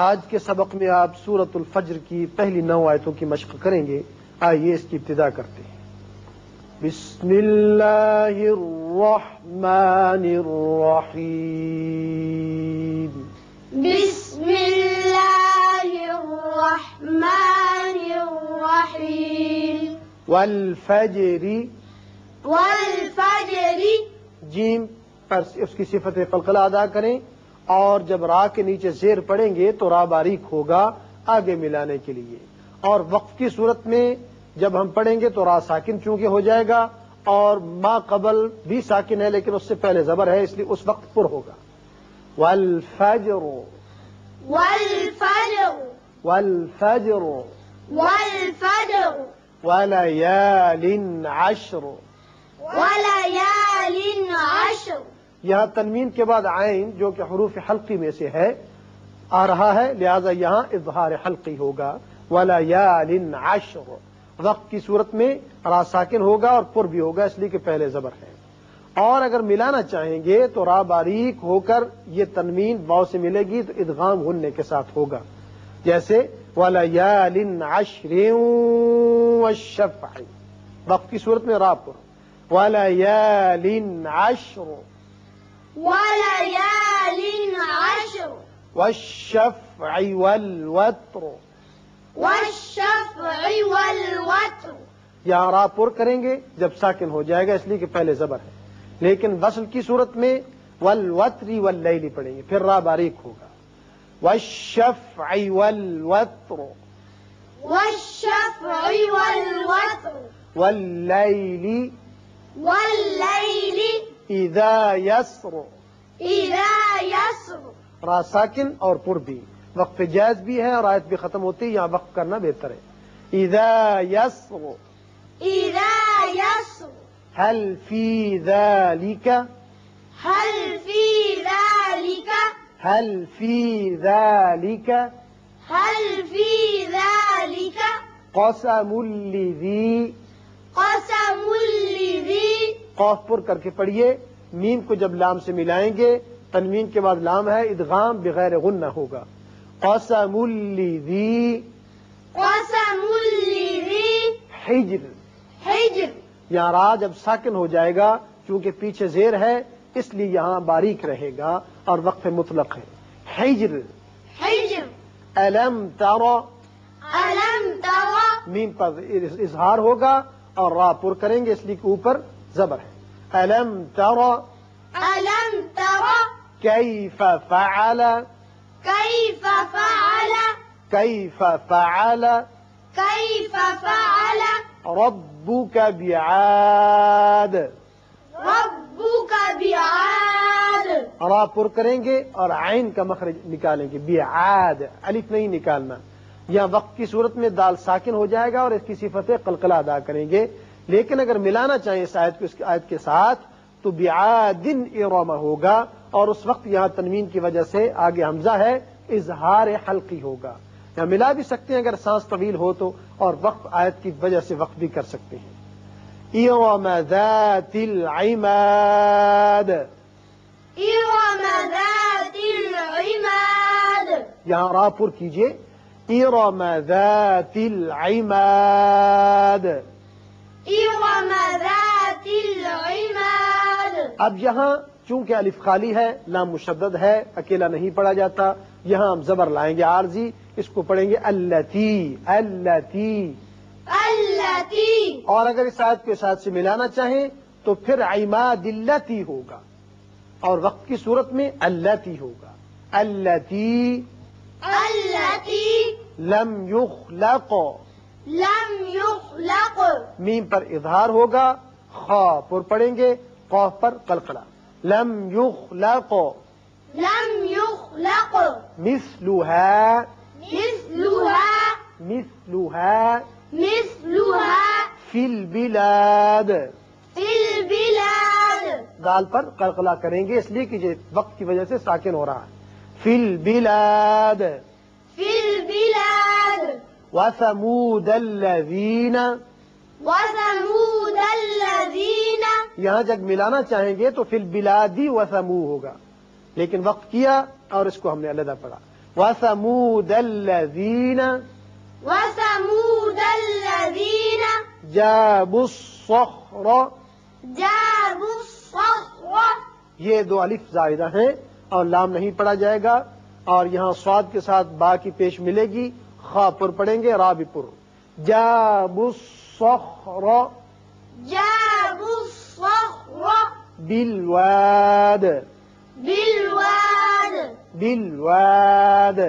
آج کے سبق میں آپ سورت الفجر کی پہلی نو آیتوں کی مشق کریں گے۔ آئیے اس کی ابتدا کرتے ہیں۔ بسم اللہ الرحمن الرحیم۔ بسم اللہ الرحمن الرحیم۔ والفجر۔ والفجر۔ جیم پر اس کی صفت قلقلہ ادا کریں۔ اور جب را کے نیچے زیر پڑیں گے تو را باریک ہوگا آگے ملانے کے لیے۔ اور وقف کی صورت میں جب ہم پڑھیں گے تو را ساکن چونکہ ہو جائے گا اور ما قبل بھی ساکن ہے لیکن اس سے پہلے زبر ہے اس لیے اس وقت پر ہوگا۔ والفجر۔ والفجر۔ والفجر۔ والفجر۔ وليال عشر۔ وليال عشر۔ یہاں تنوین کے بعد عین جو کہ حروف حلقی میں سے ہے، آ رہا ہے، لہذا یہاں اظہار حلقی ہوگا۔ ولیال عشر۔ وقت کی صورت میں را ساکن ہوگا اور پر بھی ہوگا، اس لیے کہ پہلے زبر ہے۔ اور اگر ملانا چاہیں گے تو را باریک ہو کر یہ تنوین واؤ سے ملے گی، تو ادغام ہننے کے ساتھ ہوگا۔ جیسے ولیال عشر وقت کی صورت میں را پر۔ ولیال عشر۔ وليال عشر. والشفع والوتر. والشفع والوتر. یہاں را پر کریں گے جب ساکن ہو جائے گا اس لیے کہ پہلے زبر ہے۔ لیکن وصل کی صورت میں والوتری واللیلی پڑھیں گے پھر را باریک ہوگا۔ والشفع والوتر. والشفع والوتر. واللیلی والليل اذا یسر إذا يسر را ساکن اور پر بھی۔ وقف جائز بھی ہے اور آیت بھی ختم ہوتی ہے یہاں وقف کرنا بہتر ہے۔ اذا یسر إذا يسر هل في ذلك هل في ذلك هل في ذلك هل في ذلك قسم لذي قسم لذي قوف پر کر کے پڑھیے۔ میم کو جب لام سے ملائیں گے تنوین کے بعد لام ہے ادغام بغیر غنہ ہوگا۔ قسم لذي قسم لذي حجر۔ حجر۔ یہاں را جب ساکن ہو جائے گا چونکہ پیچھے زیر ہے اس لیے یہاں باریک رہے گا اور وقف مطلق ہے۔ حجر۔ حجر۔ الم ترى ألم ترى میم پر اظہار ہوگا اور را پر کریں گے اس لیے کہ اوپر زبر. ہے الم ترى ألم ترى كيف فعل؟ كيف فعل؟ كيف فعل؟ كيف فعل؟ ربك بعاد. ربك بعاد. را پر کریں گے اور عین کا مخرج نکالیں گے. بعاد. الف نہیں نکالنا. یہاں وقت کی صورت میں دال ساکن ہو جائے گا اور اس کی صفت قلقلہ ادا کریں گے. لیکن اگر ملانا چاہیں اس آیت کو اس آیت کے ساتھ تو بعادن ارما ہوگا اور اس وقت یہاں تنوین کی وجہ سے آگے حمزہ ہے اظہار حلقی ہوگا۔ یا ملا بھی سکتے ہیں اگر سانس طویل ہو تو اور وقف آیت کی وجہ سے وقف بھی کر سکتے ہیں۔ ارم ذات العماد۔ إرم ذات العماد۔ یہاں را پر کیجیے۔ إرم ذات العماد۔ اب یہاں چونکہ الف خالی ہے لام مشدد ہے اکیلا نہیں پڑھا جاتا یہاں ہم زبر لائیں گے عارضی اس کو پڑھیں گے التی التی۔ التي اور اگر اس آیت کو اس آیت سے ملانا چاہیں تو پھر عماد التی ہوگا۔ اور وقت کی صورت میں التی ہوگا۔ التی۔ التي لم يخلق لم يخلق. میم پر اظہار ہوگا خا پر پڑھیں گے قوف پر قلقلہ. لم يخلق. لم يخلق. مثلها. مثلها. مثلها. مثلها. في البلاد. في البلاد. دال پر قلقلہ کریں گے اس لیے کہ یہ وقت کی وجہ سے ساکن ہو رہا ہے. فی البلاد. في البلاد. وثمود الذين یہاں جب ملانا چاہیں گے تو فی البلادی وثمو ہوگا۔ لیکن وقت کیا اور اس کو ہم نے علیحدہ پڑھا۔ وثمود الذين وثمود الذين جابوا الصخر۔ جابوا الصخر۔ یہ دو الف زائدہ ہیں اور لام نہیں پڑا جائے گا اور یہاں سواد کے ساتھ با کی پیش ملے گی۔ خا پر پڑیں گے را بھی پر جابوا الصخر جابوا الصخر بالواد بالواد بالواد